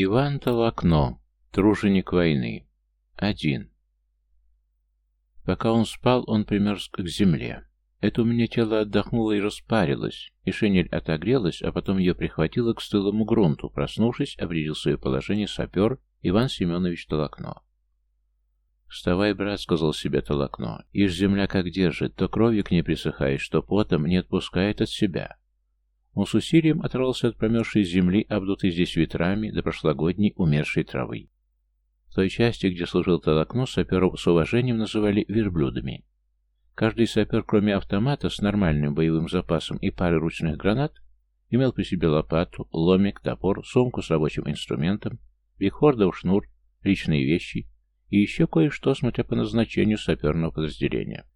Иван Толокно, труженик войны. Один. Пока он спал, он примерз к земле. Это у меня тело отдохнуло и распарилось, и шинель отогрелась, а потом ее прихватило к стылому грунту. Проснувшись, определил свое положение сапер Иван Семенович Толокно. «Вставай, брат», — сказал себе Толокно, — «ишь земля как держит, то кровью к ней присыхаешь, что потом не отпускает от себя». Он с усилием оторвался от промерзшей земли, обдутой здесь ветрами, до прошлогодней умершей травы. В той части, где служил Толокно, саперов с уважением называли верблюдами. Каждый сапер, кроме автомата с нормальным боевым запасом и пары ручных гранат, имел при себе лопату, ломик, топор, сумку с рабочим инструментом, бигхордов шнур, личные вещи и еще кое-что, смотря по назначению саперного подразделения.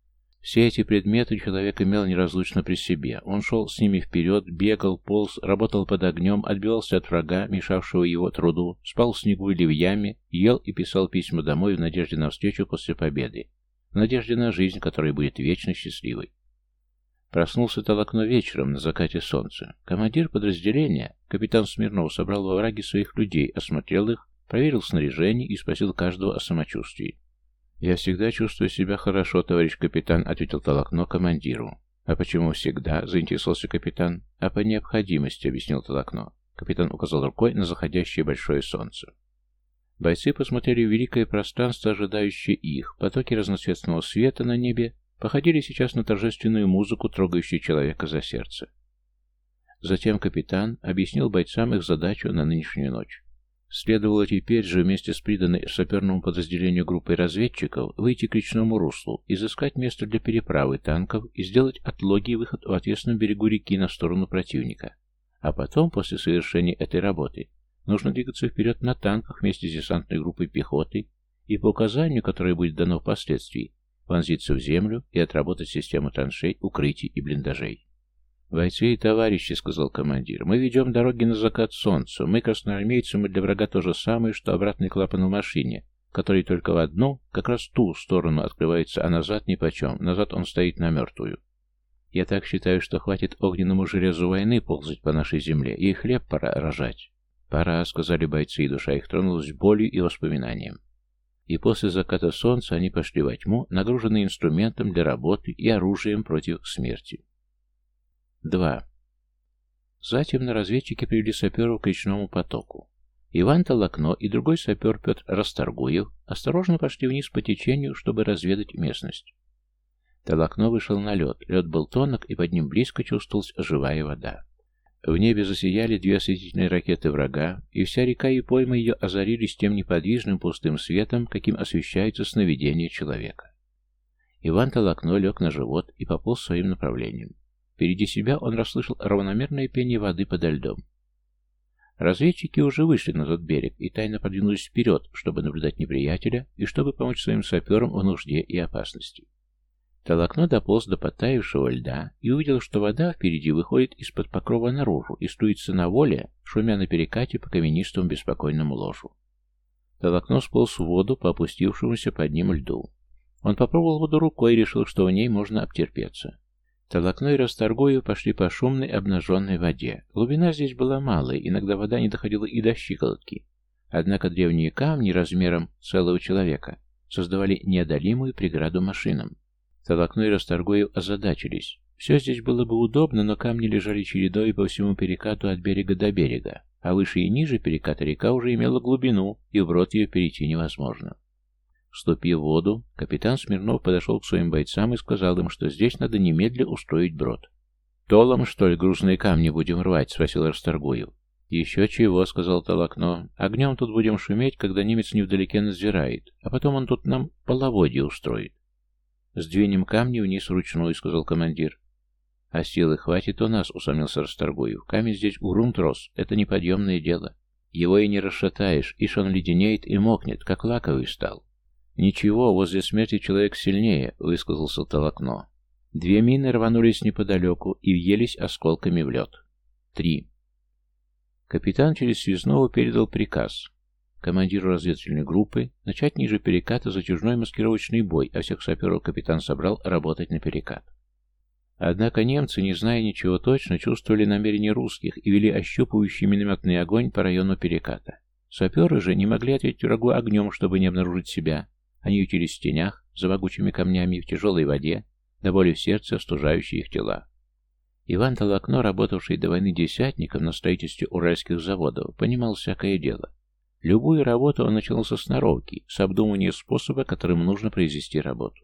Все эти предметы человек имел неразлучно при себе. Он шел с ними вперед, бегал, полз, работал под огнем, отбивался от врага, мешавшего его труду, спал в снегу или в яме, ел и писал письма домой в надежде на встречу после победы, в надежде на жизнь, которая будет вечно счастливой. Проснулся Толокно вечером на закате солнца. Командир подразделения, капитан Смирнов, собрал во враге своих людей, осмотрел их, проверил снаряжение и спросил каждого о самочувствии. «Я всегда чувствую себя хорошо, товарищ капитан», — ответил Толокно командиру. «А почему всегда?» — заинтересовался капитан. «А по необходимости», — объяснил Толокно. Капитан указал рукой на заходящее большое солнце. Бойцы посмотрели в великое пространство, ожидающее их. Потоки разноцветного света на небе походили сейчас на торжественную музыку, трогающую человека за сердце. Затем капитан объяснил бойцам их задачу на нынешнюю ночь. Следовало теперь же вместе с приданной саперному подразделению группой разведчиков выйти к речному руслу, изыскать место для переправы танков и сделать отлоги и выход в ответственном берегу реки на сторону противника. А потом, после совершения этой работы, нужно двигаться вперед на танках вместе с десантной группой пехоты и по указанию, которое будет дано впоследствии, вонзиться в землю и отработать систему траншей, укрытий и блиндажей. «Бойцы и товарищи», — сказал командир, — «мы ведем дороги на закат солнца. Мы, красноармейцы, мы для врага то же самое, что обратный клапан в машине, который только в одну, как раз ту сторону открывается, а назад нипочем. Назад он стоит на мертвую. Я так считаю, что хватит огненному железу войны ползать по нашей земле, и хлеб пора рожать». «Пора», — сказали бойцы, и душа их тронулась болью и воспоминанием. И после заката солнца они пошли во тьму, нагруженные инструментом для работы и оружием против смерти. 2. Затем на разведчике привели саперов к речному потоку. Иван Толокно и другой сапер Петр Расторгуев осторожно пошли вниз по течению, чтобы разведать местность. Толокно вышел на лед. Лед был тонок, и под ним близко чувствовалась живая вода. В небе засияли две осветительные ракеты врага, и вся река и пойма ее озарились тем неподвижным пустым светом, каким освещается сновидение человека. Иван Толокно лег на живот и пополз своим направлением. Впереди себя он расслышал равномерное пение воды подо льдом. Разведчики уже вышли на тот берег и тайно подвинулись вперед, чтобы наблюдать неприятеля и чтобы помочь своим саперам в нужде и опасности. Толокно дополз до подтаявшего льда и увидел, что вода впереди выходит из-под покрова наружу и струится на воле, шумя на перекате по каменистому беспокойному ложу. Толокно сполз в воду по опустившемуся под ним льду. Он попробовал воду рукой и решил, что в ней можно обтерпеться. Толокно и Расторгуев пошли по шумной обнаженной воде. Глубина здесь была малая, иногда вода не доходила и до щиколотки. Однако древние камни размером целого человека создавали неодолимую преграду машинам. Толокно и Расторгуев озадачились. Все здесь было бы удобно, но камни лежали чередой по всему перекату от берега до берега, а выше и ниже переката река уже имела глубину, и вброд ее перейти невозможно. Вступив в воду, капитан Смирнов подошел к своим бойцам и сказал им, что здесь надо немедля устроить брод. «Толом, что ли, грузные камни будем рвать?» — спросил Расторгуев. «Еще чего», — сказал Толокно. «Огнем тут будем шуметь, когда немец невдалеке надзирает, а потом он тут нам половодье устроит». «Сдвинем камни вниз вручную», — сказал командир. «А силы хватит у нас», — усомнился Расторгуев. «Камень здесь грунт рос, это неподъемное дело. Его и не расшатаешь, ишь он леденеет и мокнет, как лаковый стал». «Ничего, возле смерти человек сильнее», — высказался Толокно. Две мины рванулись неподалеку и въелись осколками в лед. Три. Капитан через связного передал приказ командиру разведывательной группы начать ниже переката затяжной маскировочный бой, а всех саперов капитан собрал работать на перекат. Однако немцы, не зная ничего точно, чувствовали намерения русских и вели ощупывающий минометный огонь по району переката. Саперы же не могли ответить врагу огнем, чтобы не обнаружить себя. Они ютились в тенях, за могучими камнями, в тяжелой воде, до боли в сердце, остужающей их тела. Иван Толокно, работавший до войны десятником на строительстве уральских заводов, понимал всякое дело. Любую работу он начал со сноровки, с обдумывания способа, которым нужно произвести работу.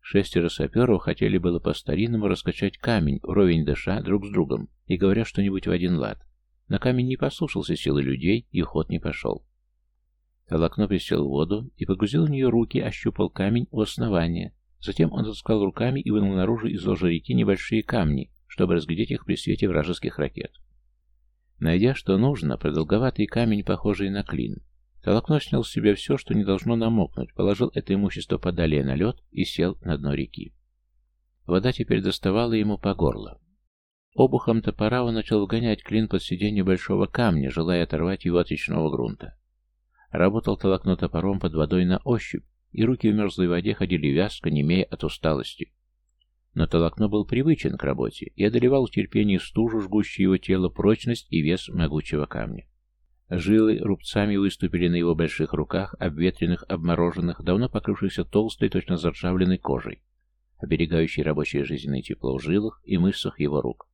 Шестеро саперов хотели было по-старинному раскачать камень, вровень дыша друг с другом, и говоря что-нибудь в один лад. Но камень не послушался силы людей, и ход не пошел. Толокно присел в воду и погрузил в нее руки, ощупал камень у основания. Затем он отыскал руками и вынул наружу из ложа реки небольшие камни, чтобы разглядеть их при свете вражеских ракет. Найдя, что нужно, продолговатый камень, похожий на клин, Толокно снял с себя все, что не должно намокнуть, положил это имущество подалее на лед и сел на дно реки. Вода теперь доставала ему по горло. Обухом топора он начал вгонять клин под сиденье большого камня, желая оторвать его от речного грунта. Работал толокно топором под водой на ощупь, и руки в мерзлой воде ходили вязко, немея от усталости. Но Толокно был привычен к работе и одолевал в терпении стужу, жгущую его тело, прочность и вес могучего камня. Жилы рубцами выступили на его больших руках, обветренных, обмороженных, давно покрывшихся толстой, точно заржавленной кожей, оберегающей рабочее жизненное тепло в жилах и мышцах его рук.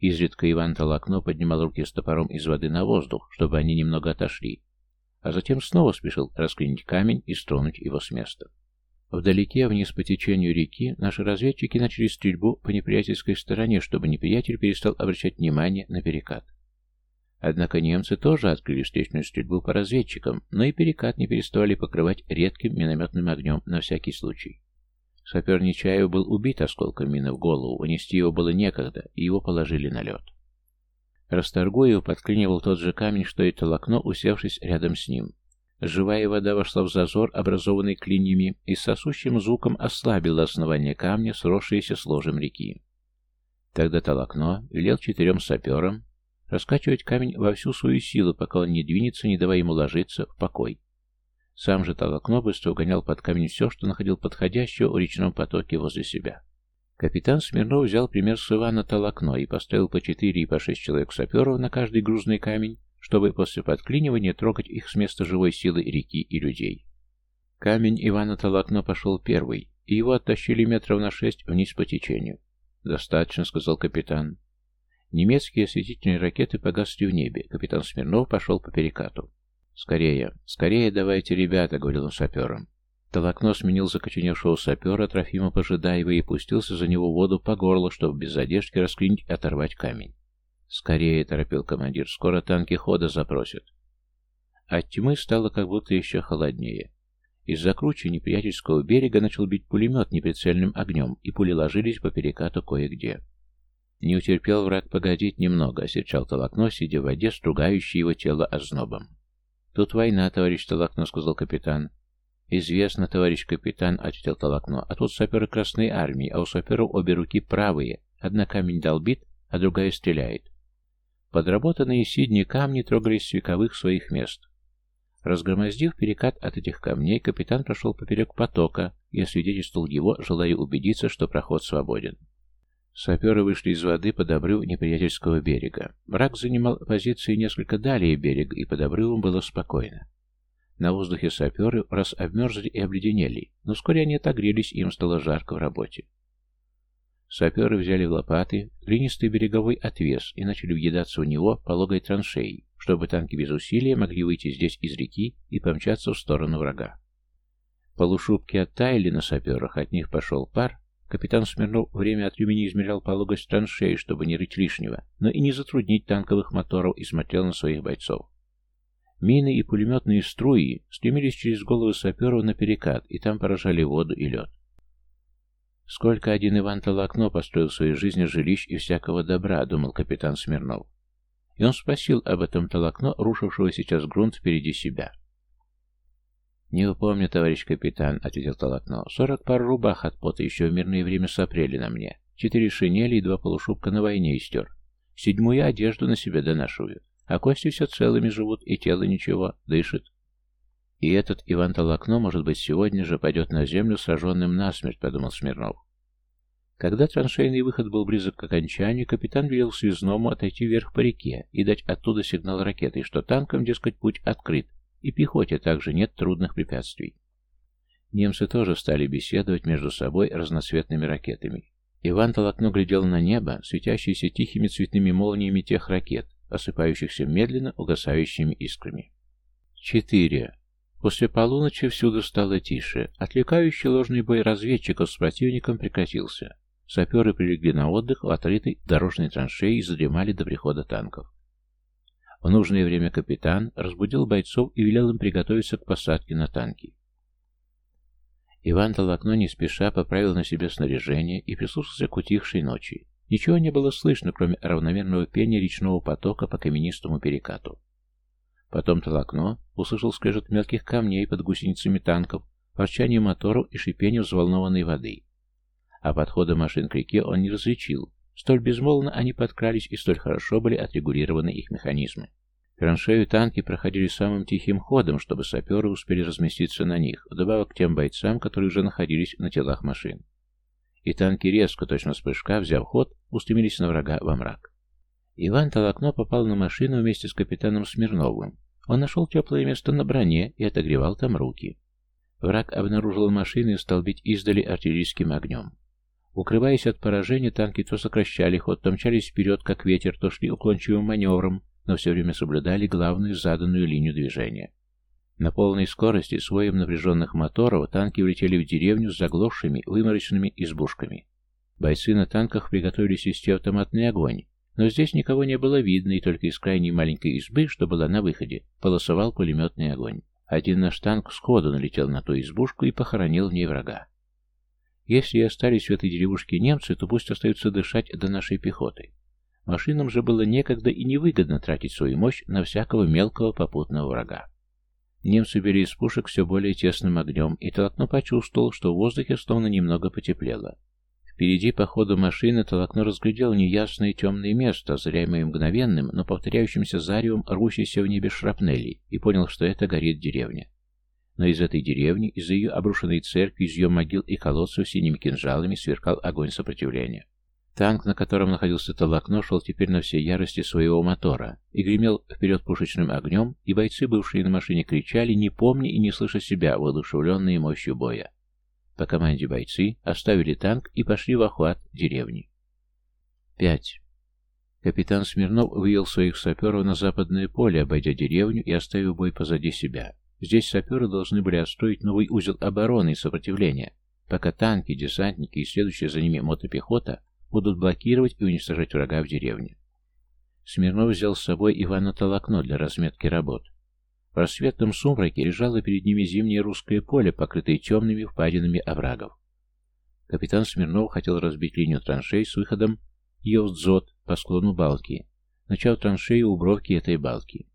Изредка Иван Толокно поднимал руки с топором из воды на воздух, чтобы они немного отошли, а затем снова спешил расклинить камень и стронуть его с места. Вдалеке, вниз по течению реки, наши разведчики начали стрельбу по неприятельской стороне, чтобы неприятель перестал обращать внимание на перекат. Однако немцы тоже открыли встречную стрельбу по разведчикам, но и перекат не переставали покрывать редким минометным огнем на всякий случай. Сапер Нечаев был убит осколком мины в голову, унести его было некогда, и его положили на лед. Расторгуев подклинивал тот же камень, что и толокно, усевшись рядом с ним. Живая вода вошла в зазор, образованный клиньями, и с сосущим звуком ослабила основание камня, сросшееся с ложем реки. Тогда толокно велел четырем саперам раскачивать камень во всю свою силу, пока он не двинется, не давая ему ложиться в покой. Сам же толокно быстро угонял под камень все, что находил подходящего у речном потоке возле себя. Капитан Смирнов взял пример с Ивана Толокно и поставил по четыре и по шесть человек саперов на каждый грузный камень, чтобы после подклинивания трогать их с места живой силы реки и людей. Камень Ивана Толокно пошел первый, и его оттащили метров на шесть вниз по течению. «Достаточно», — сказал капитан. Немецкие осветительные ракеты погасли в небе. Капитан Смирнов пошел по перекату. «Скорее, скорее давайте, ребята», — говорил он саперам. Толокно сменил закоченевшего сапера Трофима Пожидаева и пустился за него в воду по горло, чтобы без задержки расклинить и оторвать камень. «Скорее», — торопил командир, — «скоро танки хода запросят». От тьмы стало как будто еще холоднее. Из-за кручи неприятельского берега начал бить пулемет неприцельным огнем, и пули ложились по перекату кое-где. Не утерпел враг погодить немного, осерчал Толокно, сидя в воде, стругающий его тело ознобом. «Тут война, товарищ Толокно», — сказал капитан. «Известно, товарищ капитан», — ответил Толокно, — «а тут саперы Красной Армии, а у саперов обе руки правые. Одна камень долбит, а другая стреляет. Подработанные сидни камни трогались с вековых своих мест. Разгромоздив перекат от этих камней, капитан прошел поперек потока и освидетельствовал его, желая убедиться, что проход свободен. Саперы вышли из воды под обрыв неприятельского берега. Враг занимал позиции несколько далее берега, и под обрывом было спокойно. На воздухе саперы раз обмерзли и обледенели, но вскоре они отогрелись, и им стало жарко в работе. Саперы взяли в лопаты глинистый береговой отвес и начали въедаться в него пологой траншеей, чтобы танки без усилия могли выйти здесь из реки и помчаться в сторону врага. Полушубки оттаяли на саперах, от них пошел пар. Капитан Смирнов время от времени измерял пологость траншеи, чтобы не рыть лишнего, но и не затруднить танковых моторов и смотрел на своих бойцов. Мины и пулеметные струи стремились через головы саперов на перекат, и там поражали воду и лед. «Сколько один Иван Толокно построил в своей жизни жилищ и всякого добра», — думал капитан Смирнов. И он спросил об этом Толокно, рушившего сейчас грунт впереди себя. «Не упомню, товарищ капитан», — ответил Толокно. «Сорок пар рубах от пота еще в мирное время сопрели на мне. Четыре шинели и два полушубка на войне истер. Седьмую одежду на себе донашиваю. А кости все целыми живут, и тело ничего, дышит. И этот Иван Толокно, может быть, сегодня же пойдет на землю сраженным насмерть, подумал Смирнов. Когда траншейный выход был близок к окончанию, капитан велел связному отойти вверх по реке и дать оттуда сигнал ракетой, что танкам, дескать, путь открыт, и пехоте также нет трудных препятствий. Немцы тоже стали беседовать между собой разноцветными ракетами. Иван Толокно глядел на небо, светящееся тихими цветными молниями тех ракет, осыпающихся медленно угасающими искрами. Четыре. После полуночи всюду стало тише. Отвлекающий ложный бой разведчиков с противником прекратился. Саперы прилегли на отдых в отрытой дорожной траншеи и задремали до прихода танков. В нужное время капитан разбудил бойцов и велел им приготовиться к посадке на танки. Иван Толокно не спеша поправил на себе снаряжение и прислушался к утихшей ночи. Ничего не было слышно, кроме равномерного пения речного потока по каменистому перекату. Потом Толокно услышал скрежет мелких камней под гусеницами танков, ворчание моторов и шипение взволнованной воды. А подхода машин к реке он не различил. Столь безмолвно они подкрались и столь хорошо были отрегулированы их механизмы. Траншею танки проходили самым тихим ходом, чтобы саперы успели разместиться на них, вдобавок к тем бойцам, которые уже находились на телах машин. И танки резко, точно с прыжка, взяв ход, устремились на врага во мрак. Иван Толокно попал на машину вместе с капитаном Смирновым. Он нашел теплое место на броне и отогревал там руки. Враг обнаружил машины и стал бить издали артиллерийским огнем. Укрываясь от поражения, танки то сокращали ход, то мчались вперед, как ветер, то шли уклончивым маневром, но все время соблюдали главную заданную линию движения. На полной скорости, с воем напряженных моторов, танки влетели в деревню с заглохшими, вымороченными избушками. Бойцы на танках приготовились вести автоматный огонь, но здесь никого не было видно, и только из крайней маленькой избы, что была на выходе, полосовал пулеметный огонь. Один наш танк сходу налетел на ту избушку и похоронил в ней врага. Если и остались в этой деревушке немцы, то пусть остаются дышать до нашей пехоты. Машинам же было некогда и невыгодно тратить свою мощь на всякого мелкого попутного врага. Немцы били из пушек все более тесным огнем, и Толокно почувствовал, что в воздухе словно немного потеплело. Впереди по ходу машины Толокно разглядел неясное темное место, озаряемое мгновенным, но повторяющимся заревом рвущейся в небе шрапнели, и понял, что это горит деревня. Но из этой деревни, из ее обрушенной церкви, из ее могил и колодцев синими кинжалами сверкал огонь сопротивления. Танк, на котором находился Толокно, шел теперь на всей ярости своего мотора и гремел вперед пушечным огнем, и бойцы, бывшие на машине, кричали, не помня и не слыша себя, воодушевленные мощью боя. По команде бойцы оставили танк и пошли в охват деревни. 5. Капитан Смирнов вывел своих саперов на западное поле, обойдя деревню и оставив бой позади себя. Здесь саперы должны были отстроить новый узел обороны и сопротивления, пока танки, десантники и следующая за ними мотопехота будут блокировать и уничтожать врага в деревне. Смирнов взял с собой Ивана Толокно для разметки работ. В рассветном сумраке лежало перед ними зимнее русское поле, покрытое темными впадинами оврагов. Капитан Смирнов хотел разбить линию траншей с выходом Йовдзот по склону балки, начав траншею у бровки этой балки.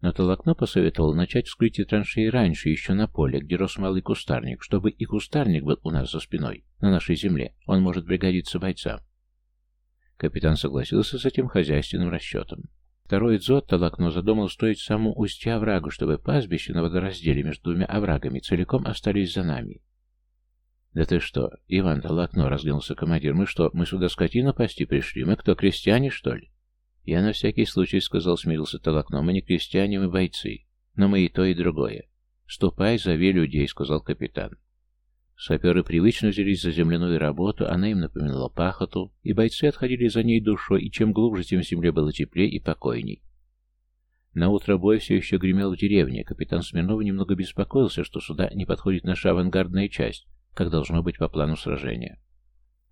Но Толокно посоветовал начать вскрытие траншеи раньше, еще на поле, где рос малый кустарник, чтобы и кустарник был у нас за спиной, на нашей земле. Он может пригодиться бойцам. Капитан согласился с этим хозяйственным расчетом. Второй дзот Толокно задумал строить саму устья оврагу, чтобы пастбище на водоразделе между двумя оврагами целиком остались за нами. «Да ты что, Иван Толокно?» — разглянулся командир. «Мы что, мы сюда скотину пасти пришли? Мы кто, крестьяне, что ли?» «Я на всякий случай сказал, смирился Толокно. Мы не крестьяне, мы бойцы. Но мы и то, и другое. Ступай, зови людей», — сказал капитан. Саперы привычно взялись за земляную работу, она им напоминала пахоту, и бойцы отходили за ней душой, и чем глубже, тем в земле было теплее и покойней. На утро бой все еще гремел в деревне. Капитан Смирнов немного беспокоился, что сюда не подходит наша авангардная часть, как должно быть по плану сражения.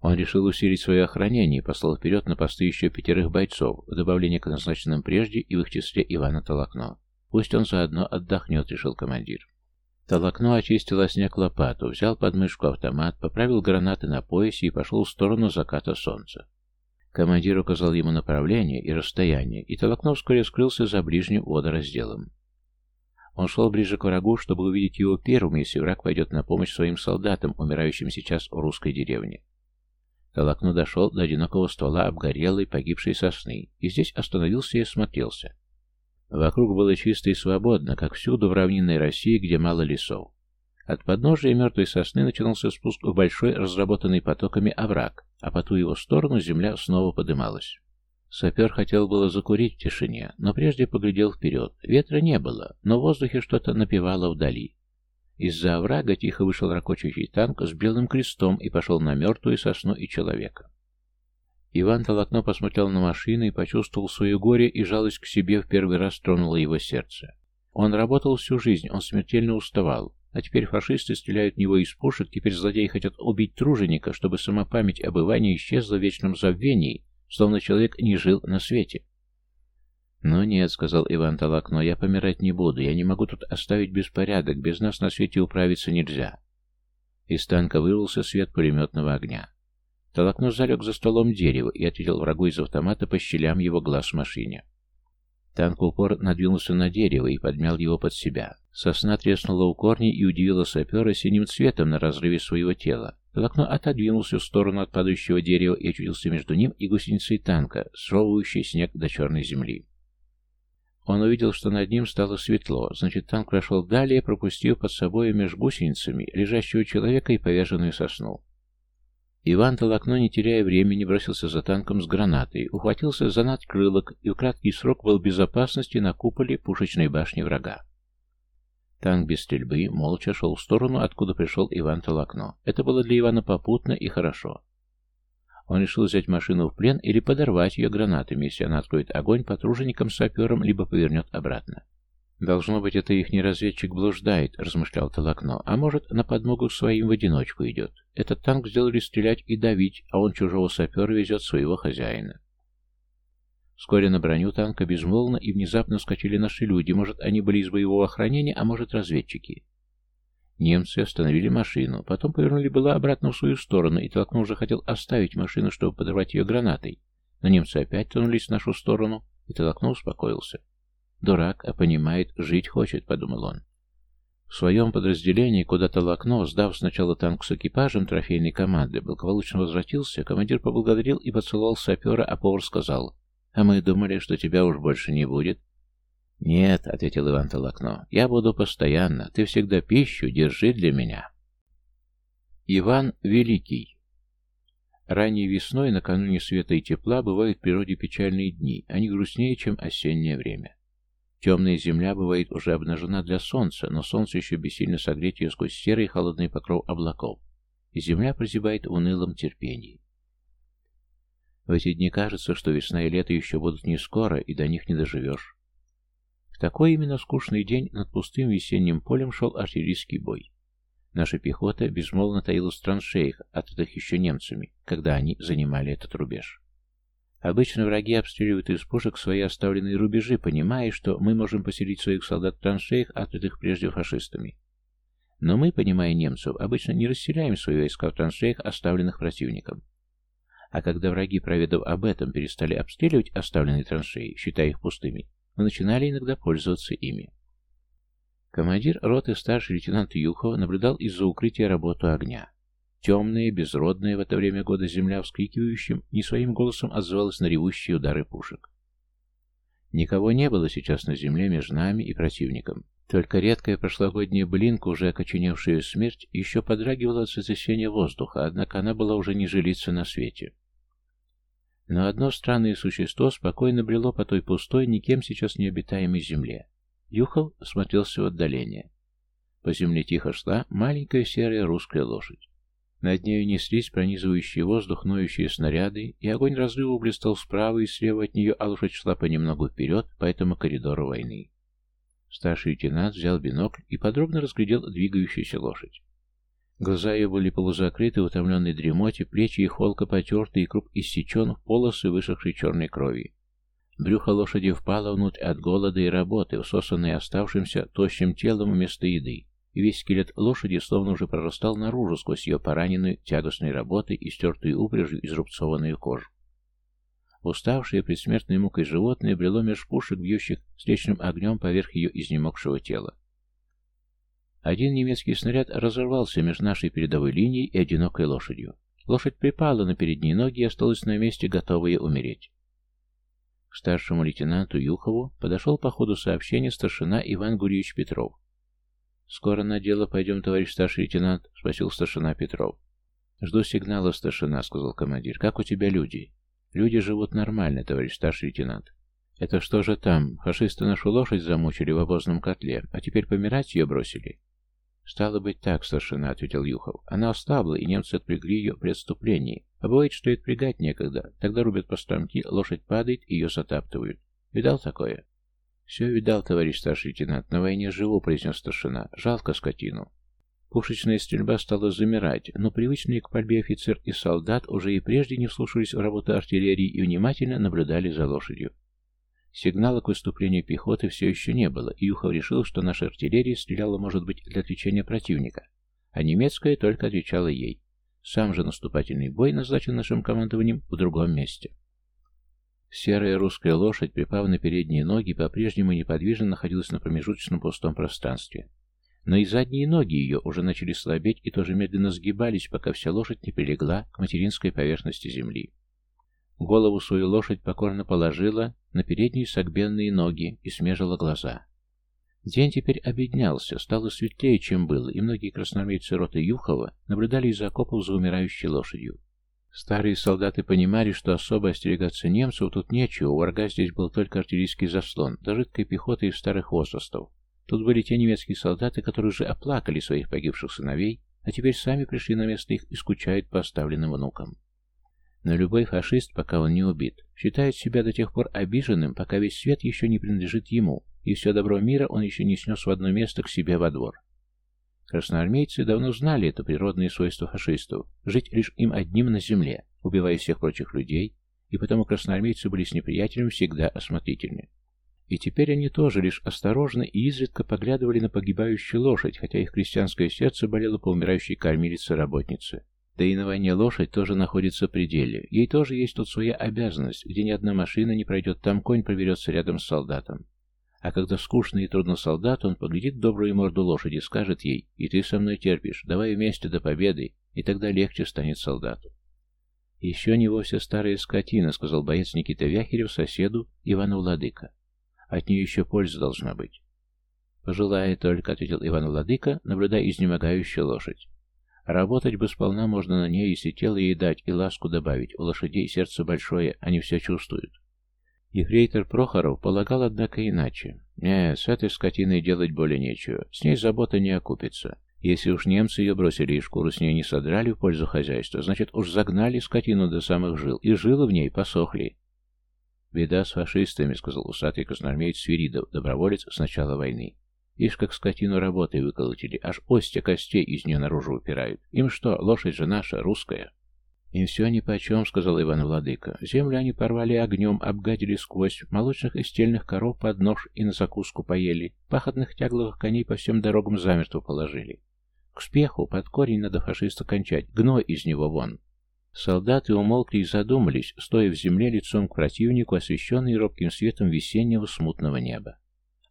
Он решил усилить свое охранение и послал вперед на посты еще пятерых бойцов, в добавление к назначенным прежде и в их числе Ивана Толокно. Пусть он заодно отдохнет, решил командир. Толокно очистил о снег лопату, взял под мышку автомат, поправил гранаты на поясе и пошел в сторону заката солнца. Командир указал ему направление и расстояние, и Толокно вскоре скрылся за ближним водоразделом. Он шел ближе к врагу, чтобы увидеть его первым, если враг пойдет на помощь своим солдатам, умирающим сейчас в русской деревне. Толокно дошел до одинокого ствола обгорелой, погибшей сосны, и здесь остановился и осмотрелся. Вокруг было чисто и свободно, как всюду в равнинной России, где мало лесов. От подножия мертвой сосны начинался спуск в большой, разработанный потоками овраг, а по ту его сторону земля снова подымалась. Сапер хотел было закурить в тишине, но прежде поглядел вперед. Ветра не было, но в воздухе что-то напевало вдали. Из-за оврага тихо вышел ракочущий танк с белым крестом и пошел на мертвую сосну и человека. Иван Толокно посмотрел на машину и почувствовал свое горе, и жалость к себе в первый раз тронула его сердце. Он работал всю жизнь, он смертельно уставал, а теперь фашисты стреляют в него из пушек, теперь злодеи хотят убить труженика, чтобы сама память об Иване исчезла в вечном забвении, словно человек не жил на свете. «Ну нет», — сказал Иван Толокно, — «я помирать не буду, я не могу тут оставить беспорядок, без нас на свете управиться нельзя». Из танка вырвался свет пулеметного огня. Толокно залег за столом дерева и ответил врагу из автомата по щелям его глаз в машине. Танк упор надвинулся на дерево и подмял его под себя. Сосна треснула у корней и удивила сапера синим цветом на разрыве своего тела. Толокно отодвинулся в сторону от падающего дерева и очутился между ним и гусеницей танка, сровывающей снег до черной земли. Он увидел, что над ним стало светло, значит, танк прошел далее, пропустив под собой между гусеницами лежащего человека и поверженную сосну. Иван Толокно, не теряя времени, бросился за танком с гранатой, ухватился за надкрылок и в краткий срок был в безопасности на куполе пушечной башни врага. Танк без стрельбы молча шел в сторону, откуда пришел Иван Толокно. Это было для Ивана попутно и хорошо. Он решил взять машину в плен или подорвать ее гранатами, если она откроет огонь по труженикам-саперам, либо повернет обратно. «Должно быть, это ихний разведчик блуждает», — размышлял Толокно. «А может, на подмогу своим в одиночку идет. Этот танк сделали стрелять и давить, а он чужого сапера везет своего хозяина». Вскоре на броню танка безмолвно и внезапно вскочили наши люди. Может, они были из боевого охранения, а может, разведчики. Немцы остановили машину, потом повернули было обратно в свою сторону, и Толокно уже хотел оставить машину, чтобы подорвать ее гранатой. Но немцы опять тронулись в нашу сторону, и Толокно успокоился. Дурак, а понимает, жить хочет, подумал он. В своем подразделении куда-то Лакно, сдав сначала танк с экипажем трофейной команды, благополучно возвратился, командир поблагодарил и поцеловал сапера, а повар сказал, «А мы думали, что тебя уж больше не будет». «Нет», — ответил Иван Толокно, — «я буду постоянно, ты всегда пищу держи для меня». Иван Великий Ранней весной, накануне света и тепла, бывают в природе печальные дни, они грустнее, чем осеннее время. Темная земля бывает уже обнажена для солнца, но солнце еще бессильно согреть ее сквозь серый холодный покров облаков, и земля прозябает в унылом терпении. В эти дни кажется, что весна и лето еще будут не скоро, и до них не доживешь. В такой именно скучный день над пустым весенним полем шел артиллерийский бой. Наша пехота безмолвно таилась в траншеях, открытых еще немцами, когда они занимали этот рубеж. Обычно враги обстреливают из пушек свои оставленные рубежи, понимая, что мы можем поселить своих солдат в траншеях, открытых прежде фашистами. Но мы, понимая немцев, обычно не расселяем свои войска в траншеях, оставленных противником. А когда враги, проведав об этом, перестали обстреливать оставленные траншеи, считая их пустыми, мы начинали иногда пользоваться ими. Командир роты старший лейтенант Юхов наблюдал из-за укрытия работу огня. Темная, безродная в это время года земля вскрикивающим, не своим голосом отзывалась на ревущие удары пушек. Никого не было сейчас на земле между нами и противником. Только редкая прошлогодняя блинка, уже окоченевшая смерть, еще подрагивала от сотрясения воздуха, однако она была уже не жилиться на свете. Но одно странное существо спокойно брело по той пустой, никем сейчас не обитаемой земле. Юхов смотрелся в отдаление. По земле тихо шла маленькая серая русская лошадь. Над нею неслись пронизывающие воздух ноющие снаряды, и огонь разрыва блистал справа и слева от нее, а лошадь шла понемногу вперед по этому коридору войны. Старший лейтенант взял бинокль и подробно разглядел двигающуюся лошадь. Глаза ее были полузакрыты, утомленной дремоте, плечи и холка потерты и круп иссечен в полосы высохшей черной крови. Брюхо лошади впало внутрь от голода и работы, всосанное оставшимся тощим телом вместо еды и весь скелет лошади словно уже прорастал наружу сквозь ее пораненную тягостной работой и стертую упряжью изрубцованную кожу. Уставшее предсмертной мукой животное брело меж пушек, бьющих встречным огнем поверх ее изнемогшего тела. Один немецкий снаряд разорвался между нашей передовой линией и одинокой лошадью. Лошадь припала на передние ноги и осталась на месте, готовая умереть. К старшему лейтенанту Юхову подошел по ходу сообщения старшина Иван Гурьевич Петров. «Скоро на дело пойдем, товарищ старший лейтенант?» — спросил старшина Петров. «Жду сигнала, старшина», — сказал командир. «Как у тебя люди?» «Люди живут нормально, товарищ старший лейтенант». «Это что же там? Фашисты нашу лошадь замучили в обозном котле, а теперь помирать ее бросили?» «Стало быть так, старшина», — ответил Юхов. «Она ослабла, и немцы отпрягли ее при отступлении. А бывает, что и отпрягать некогда. Тогда рубят по стромки, лошадь падает, и ее затаптывают. Видал такое?» «Все видал, товарищ старший лейтенант. На войне живу», — произнес старшина. «Жалко скотину». Пушечная стрельба стала замирать, но привычные к пальбе офицер и солдат уже и прежде не вслушались в работу артиллерии и внимательно наблюдали за лошадью. Сигнала к выступлению пехоты все еще не было, и Юхов решил, что наша артиллерия стреляла, может быть, для отвлечения противника, а немецкая только отвечала ей. Сам же наступательный бой назначен нашим командованием в другом месте. Серая русская лошадь, припав на передние ноги, по-прежнему неподвижно находилась на промежуточном пустом пространстве. Но и задние ноги ее уже начали слабеть и тоже медленно сгибались, пока вся лошадь не прилегла к материнской поверхности земли. Голову свою лошадь покорно положила на передние согбенные ноги и смежила глаза. День теперь обеднялся, стало светлее, чем было, и многие красноармейцы роты Юхова наблюдали из окопов за умирающей лошадью. Старые солдаты понимали, что особо остерегаться немцев тут нечего, у врага здесь был только артиллерийский заслон, да жидкая пехота из старых возрастов, Тут были те немецкие солдаты, которые уже оплакали своих погибших сыновей, а теперь сами пришли на место их и скучают по оставленным внукам. Но любой фашист, пока он не убит, считает себя до тех пор обиженным, пока весь свет еще не принадлежит ему, и все добро мира он еще не снес в одно место к себе во двор. Красноармейцы давно знали это природное свойство фашистов – жить лишь им одним на земле, убивая всех прочих людей, и потому красноармейцы были с неприятелем всегда осмотрительны. И теперь они тоже лишь осторожно и изредка поглядывали на погибающую лошадь, хотя их крестьянское сердце болело по умирающей кормилице-работнице. Да и на войне лошадь тоже находится в пределе. Ей тоже есть тут своя обязанность, где ни одна машина не пройдет, там конь проберется рядом с солдатом. А когда скучно и трудно солдат, он поглядит добрую морду лошади, скажет ей, «И ты со мной терпишь, давай вместе до победы», и тогда легче станет солдату. «Еще не вовсе старая скотина», — сказал боец Никита Вяхерев соседу Ивану Владыка. От нее еще польза должна быть. «Пожелая только», — ответил Иван Владыка, наблюдая изнемогающую лошадь. «Работать бы сполна можно на ней, если тело ей дать и ласку добавить. У лошадей сердце большое, они все чувствуют». Ефрейтор Прохоров полагал, однако, иначе. «Не, с этой скотиной делать более нечего. С ней забота не окупится. Если уж немцы ее бросили и шкуру с ней не содрали в пользу хозяйства, значит уж загнали скотину до самых жил, и жилы в ней посохли. «Беда с фашистами», — сказал усатый красноармеец Свиридов, доброволец с начала войны. Ишь, как скотину работой выколотили, аж остя костей из нее наружу упирают. Им что, лошадь же наша, русская?» «Им все нипочем», — сказал Иван Владыка. «Землю они порвали огнем, обгадили сквозь, молочных и стельных коров под нож и на закуску поели, пахотных тягловых коней по всем дорогам замертво положили. К спеху под корень надо фашиста кончать, гной из него вон. Солдаты умолкли и задумались, стоя в земле лицом к противнику, освещенный робким светом весеннего смутного неба.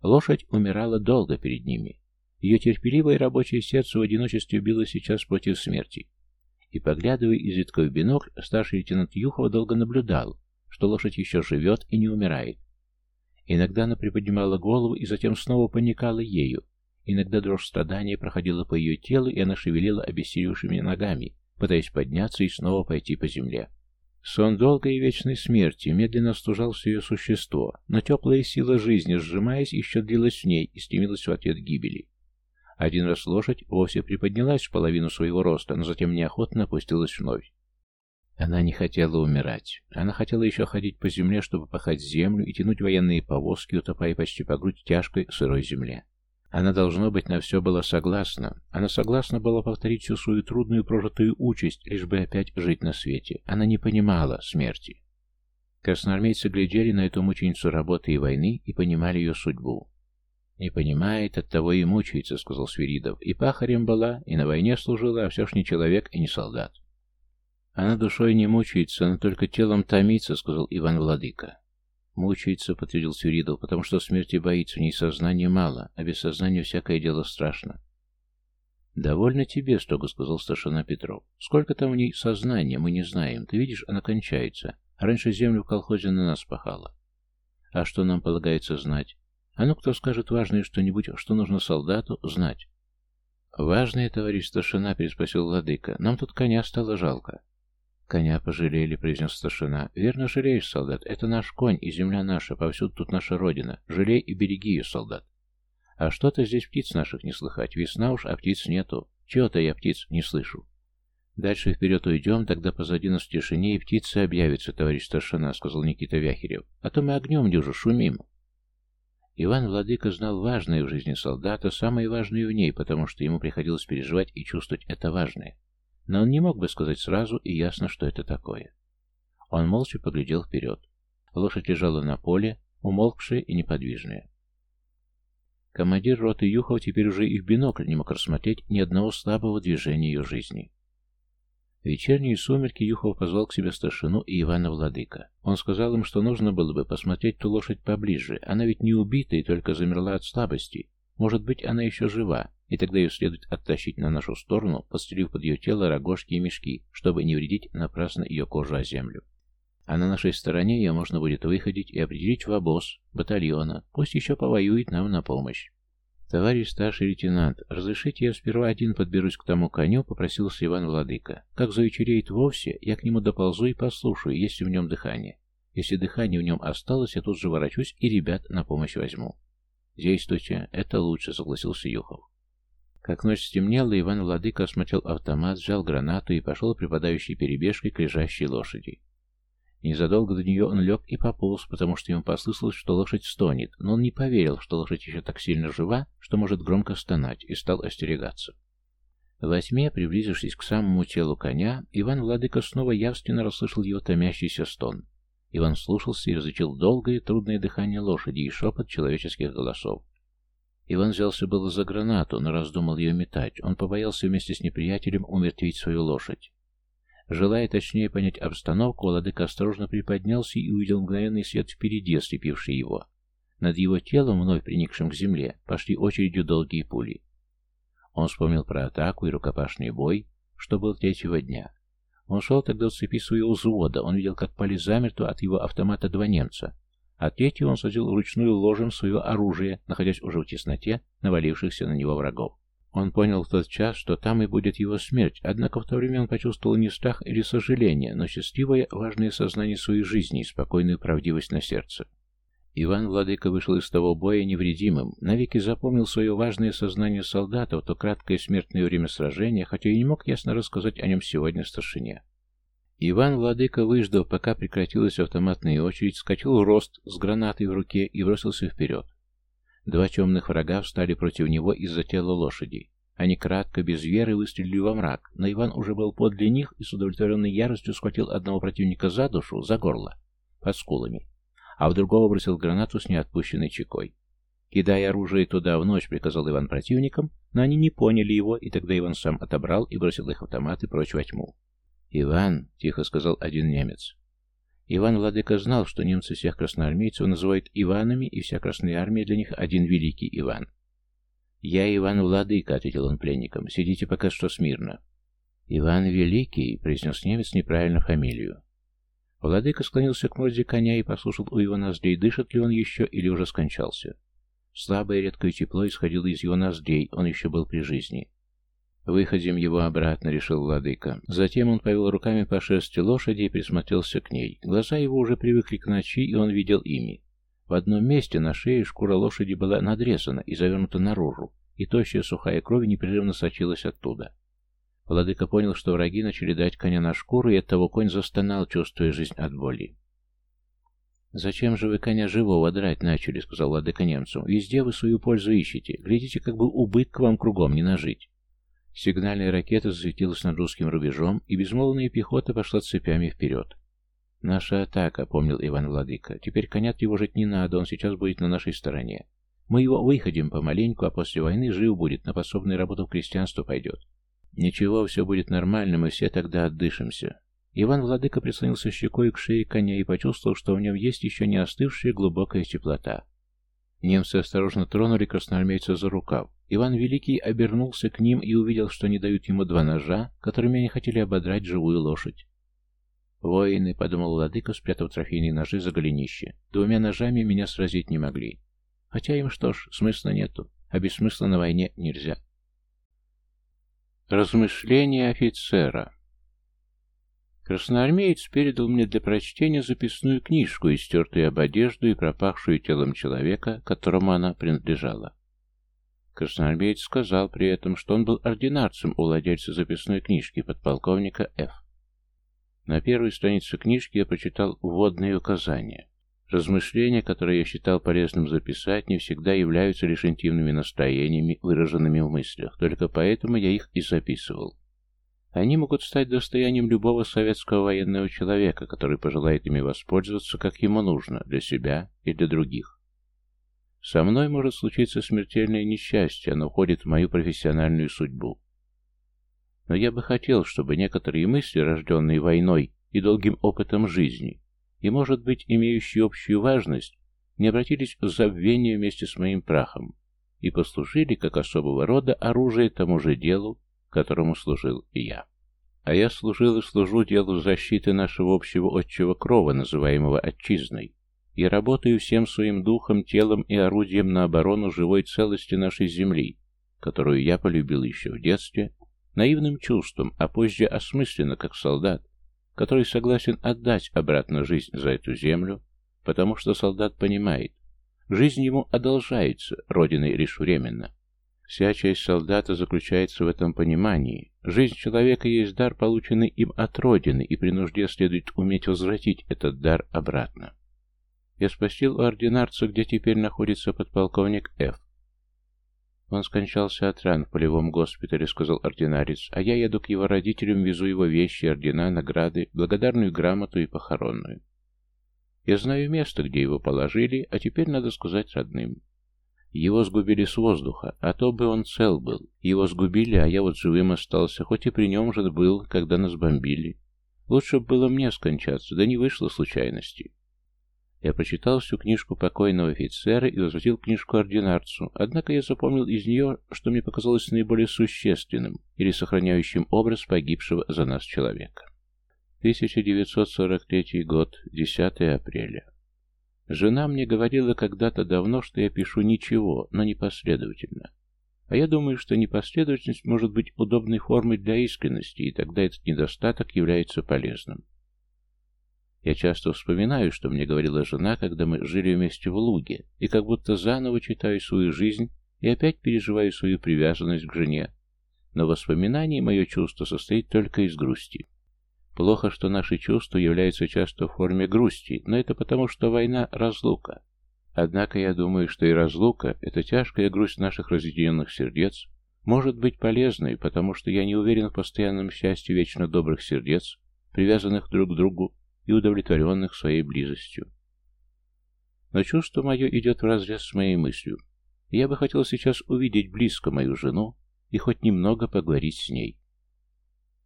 Лошадь умирала долго перед ними. Ее терпеливое рабочее сердце в одиночестве било сейчас против смерти. И, поглядывая изредка в бинокль, старший лейтенант Юхова долго наблюдал, что лошадь еще живет и не умирает. Иногда она приподнимала голову и затем снова поникала ею. Иногда дрожь страдания проходила по ее телу, и она шевелила обессилевшими ногами, пытаясь подняться и снова пойти по земле. Сон долгой и вечной смерти медленно остужал все ее существо, но теплая сила жизни, сжимаясь, еще длилась в ней и стремилась в ответ гибели. Один раз лошадь вовсе приподнялась в половину своего роста, но затем неохотно опустилась вновь. Она не хотела умирать. Она хотела еще ходить по земле, чтобы пахать землю и тянуть военные повозки, утопая почти по грудь тяжкой сырой земле. Она, должно быть, на все была согласна. Она согласна была повторить всю свою трудную прожитую участь, лишь бы опять жить на свете. Она не понимала смерти. Красноармейцы глядели на эту мученицу работы и войны и понимали ее судьбу. «Не понимает, оттого и мучается», — сказал Свиридов. «И пахарем была, и на войне служила, а все ж не человек и не солдат». «Она душой не мучается, но только телом томится», — сказал Иван Владыка. Мучается, подтвердил Свиридов, потому что смерти боится, у ней сознания мало, а без сознания всякое дело страшно. «Довольно тебе», — строго сказал старшина Петров. «Сколько там у ней сознания, мы не знаем. Ты видишь, она кончается. Раньше землю в колхозе на нас пахала. А что нам полагается знать? А ну, кто скажет важное что-нибудь, что нужно солдату знать?» «Важное, товарищ старшина?» — переспросил владыка. «Нам тут коня стало жалко». «Коня пожалели», — произнес старшина. «Верно жалеешь, солдат. Это наш конь и земля наша. Повсюду тут наша родина. Жалей и береги ее, солдат». «А что-то здесь птиц наших не слыхать. Весна уж, а птиц нету. Чего-то я птиц не слышу». «Дальше вперед уйдем, тогда позади нас в тишине и птицы объявятся, товарищ старшина», — сказал Никита Вяхерев. «А то мы огнем дюжу шумим». Иван Владыка знал важное в жизни солдата, самое важное в ней, потому что ему приходилось переживать и чувствовать это важное. Но он не мог бы сказать сразу и ясно, что это такое. Он молча поглядел вперед. Лошадь лежала на поле, умолкшая и неподвижная. Командир роты Юхов теперь уже и в бинокль не мог рассмотреть ни одного слабого движения ее жизни. В вечерние сумерки Юхов позвал к себе старшину и Ивана Владыка. Он сказал им, что нужно было бы посмотреть ту лошадь поближе. Она ведь не убита и только замерла от слабости. Может быть, она еще жива, и тогда ее следует оттащить на нашу сторону, подстелив под ее тело рогожки и мешки, чтобы не вредить напрасно ее кожу о землю. А на нашей стороне ее можно будет выходить и определить в обоз, батальона, пусть еще повоюет нам на помощь. «Товарищ старший лейтенант, разрешите я сперва один подберусь к тому коню?» — попросился Иван Владыка. «Как завечереет вовсе, я к нему доползу и послушаю, есть ли в нем дыхание. Если дыхание в нем осталось, я тут же ворочусь и ребят на помощь возьму». «Действуйте, это лучше», — согласился Юхов. Как ночь стемнела, Иван Владыка осмотрел автомат, взял гранату и пошел припадающей перебежкой к лежащей лошади. Незадолго до нее он лег и пополз, потому что ему послышалось, что лошадь стонет, но он не поверил, что лошадь еще так сильно жива, что может громко стонать, и стал остерегаться. Во тьме, приблизившись к самому телу коня, Иван Владыка снова явственно расслышал его томящийся стон. Иван слушался и различил долгое, трудное дыхание лошади и шепот человеческих голосов. Иван взялся было за гранату, но раздумал ее метать. Он побоялся вместе с неприятелем умертвить свою лошадь. Желая точнее понять обстановку, Владыка осторожно приподнялся и увидел мгновенный свет впереди, ослепивший его. Над его телом, вновь приникшим к земле, пошли очередью долгие пули. Он вспомнил про атаку и рукопашный бой, что был третьего дня. Он шел тогда в цепи своего взвода, он видел, как пали замертво от его автомата два немца, а третьего он садил вручную ложем свое оружие, находясь уже в тесноте навалившихся на него врагов. Он понял в тот час, что там и будет его смерть, однако в то время он почувствовал не страх или сожаление, но счастливое, важное сознание своей жизни и спокойную правдивость на сердце. Иван Владыка вышел из того боя невредимым, навеки запомнил свое важное сознание солдата в то краткое смертное время сражения, хотя и не мог ясно рассказать о нем сегодня старшине. Иван Владыка, выждав, пока прекратилась автоматная очередь, скачал в рост с гранатой в руке и бросился вперед. Два темных врага встали против него из-за тела лошади. Они кратко, без веры, выстрелили во мрак, но Иван уже был подле них и с удовлетворенной яростью схватил одного противника за душу, за горло, под скулами, а в другого бросил гранату с неотпущенной чекой. «Кидай оружие туда в ночь», — приказал Иван противникам, но они не поняли его, и тогда Иван сам отобрал и бросил их автоматы прочь во тьму. «Иван», — тихо сказал один немец, Иван Владыка знал, что немцы всех красноармейцев называют Иванами, и вся Красная Армия для них один великий Иван. «Я Иван Владыка», — ответил он пленникам, — «сидите пока что смирно». «Иван Великий», — произнес немец неправильно фамилию. Владыка склонился к морде коня и послушал у его ноздрей, дышит ли он еще или уже скончался. Слабое редкое тепло исходило из его ноздрей, он еще был при жизни. «Выходим его обратно», — решил владыка. Затем он повел руками по шерсти лошади и присмотрелся к ней. Глаза его уже привыкли к ночи, и он видел ими. В одном месте на шее шкура лошади была надрезана и завернута наружу, и тощая сухая кровь непрерывно сочилась оттуда. Владыка понял, что враги начали дать коня на шкуру, и оттого конь застонал, чувствуя жизнь от боли. «Зачем же вы коня живого драть начали?» — сказал владыка немцам. «Везде вы свою пользу ищете. Глядите, как бы убытка вам кругом не нажить». Сигнальная ракета засветилась над русским рубежом, и безмолвная пехота пошла цепями вперед. «Наша атака», — помнил Иван Владыка. «Теперь коня тревожить не надо, он сейчас будет на нашей стороне. Мы его выходим помаленьку, а после войны жив будет, на пособную работу в крестьянство пойдет. Ничего, все будет нормально, мы все тогда отдышимся». Иван Владыка прислонился щекой к шее коня и почувствовал, что в нем есть еще не остывшая глубокая теплота. Немцы осторожно тронули красноармейца за рукав. Иван Великий обернулся к ним и увидел, что они дают ему два ножа, которыми они хотели ободрать живую лошадь. «Воины», — подумал владыка, спрятав трофейные ножи за голенище, — «двумя ножами меня сразить не могли. Хотя им что ж, смысла нету, а без смысла на войне нельзя». Размышления офицера Красноармеец передал мне для прочтения записную книжку, истертую об одежду и пропахшую телом человека, которому она принадлежала. Красноармеец сказал при этом, что он был ординарцем у владельца записной книжки, подполковника Ф. На первой странице книжки я прочитал вводные указания. Размышления, которые я считал полезным записать, не всегда являются лишь интимными настроениями, выраженными в мыслях, только поэтому я их и записывал. Они могут стать достоянием любого советского военного человека, который пожелает ими воспользоваться, как ему нужно, для себя и для других. Со мной может случиться смертельное несчастье, оно входит в мою профессиональную судьбу. Но я бы хотел, чтобы некоторые мысли, рожденные войной и долгим опытом жизни, и, может быть, имеющие общую важность, не обратились в забвение вместе с моим прахом и послужили как особого рода оружие тому же делу, которому служил и я. А я служил и служу делу защиты нашего общего отчего крова, называемого отчизной. Я работаю всем своим духом, телом и орудием на оборону живой целости нашей земли, которую я полюбил еще в детстве, наивным чувством, а позже осмысленно, как солдат, который согласен отдать обратно жизнь за эту землю, потому что солдат понимает, жизнь ему одолжается, родиной лишь временно, Вся часть солдата заключается в этом понимании. Жизнь человека есть дар, полученный им от Родины, и при нужде следует уметь возвратить этот дар обратно. Я спросил у ординарца, где теперь находится подполковник Ф. Он скончался от ран в полевом госпитале, сказал ординарец, а я еду к его родителям, везу его вещи, ордена, награды, благодарную грамоту и похоронную. Я знаю место, где его положили, а теперь надо сказать родным. Его сгубили с воздуха, а то бы он цел был. Его сгубили, а я вот живым остался, хоть и при нем же был, когда нас бомбили. Лучше бы было мне скончаться, да не вышло случайности. Я прочитал всю книжку покойного офицера и возвратил книжку ординарцу, однако я запомнил из нее, что мне показалось наиболее существенным или сохраняющим образ погибшего за нас человека. 1943 год, 10 апреля. Жена мне говорила когда-то давно, что я пишу ничего, но непоследовательно. А я думаю, что непоследовательность может быть удобной формой для искренности, и тогда этот недостаток является полезным. Я часто вспоминаю, что мне говорила жена, когда мы жили вместе в Луге, и как будто заново читаю свою жизнь и опять переживаю свою привязанность к жене. Но воспоминание мое чувство состоит только из грусти. Плохо, что наши чувства являются часто в форме грусти, но это потому, что война – разлука. Однако я думаю, что и разлука – это тяжкая грусть наших разъединенных сердец, может быть полезной, потому что я не уверен в постоянном счастье вечно добрых сердец, привязанных друг к другу и удовлетворенных своей близостью. Но чувство мое идет вразрез с моей мыслью. Я бы хотел сейчас увидеть близко мою жену и хоть немного поговорить с ней.